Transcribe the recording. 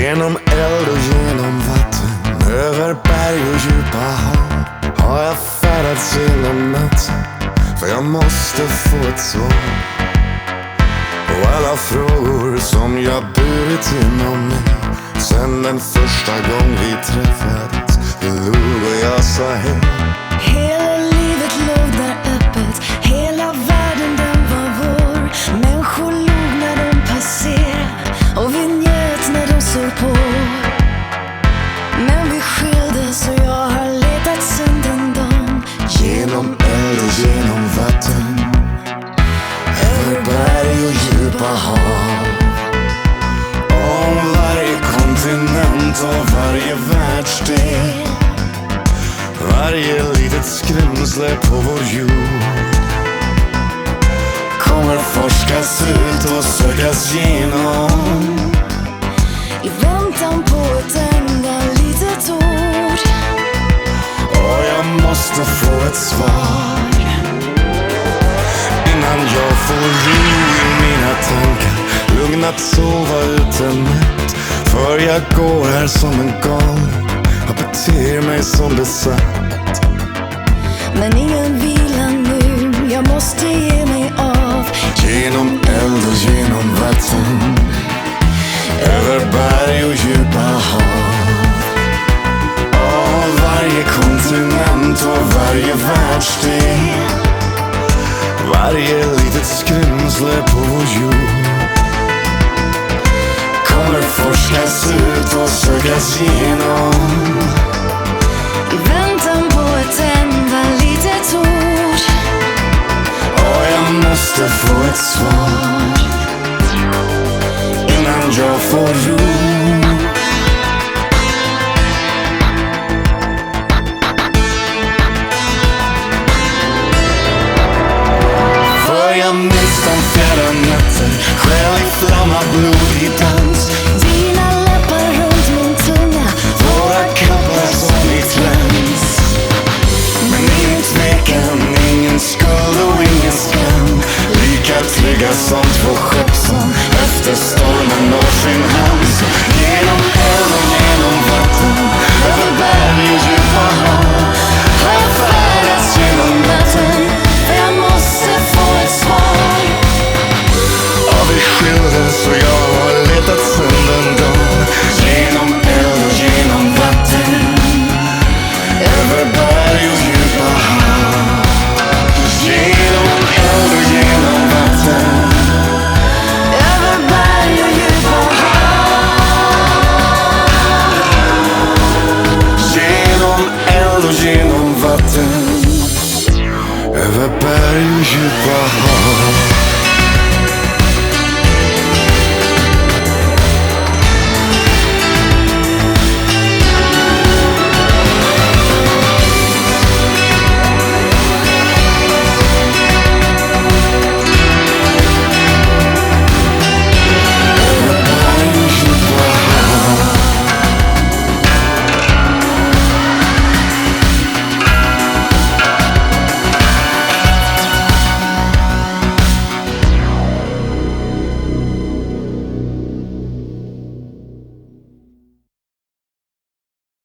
Genom eld och genom vatten, över berg och djupa hav har jag färdats genom natten, för jag måste få ett svar. Och alla frågor som jag burit inom mig sen den första gång vi träffades. vi log och jag sa hej. Och varje världsdel. Varje litet skrämsle på vår jord. Kommer forskas ut och sökas igenom I väntan på ett enda litet ord. Och jag måste få ett svar. Innan jag får ro i mina tankar. Lugn att sova ut en natt För jag går här som en galen Jag beter mig som besatt Men ingen vila nu, jag måste ge mig av. Genom eld och genom forskas ut och sökas igenom I väntan på ett enda litet ord. Och jag måste få ett svar Innan jag får ro två skepp som efter stormen når sin hamn Genom eld och genom vatten Över berg och djupa hav. Har jag färdats genom natten. För jag måste få ett svar. Och vi skildes och jag har letat sen den dagen Genom eld och genom vatten Över berg eld och genom vatten Över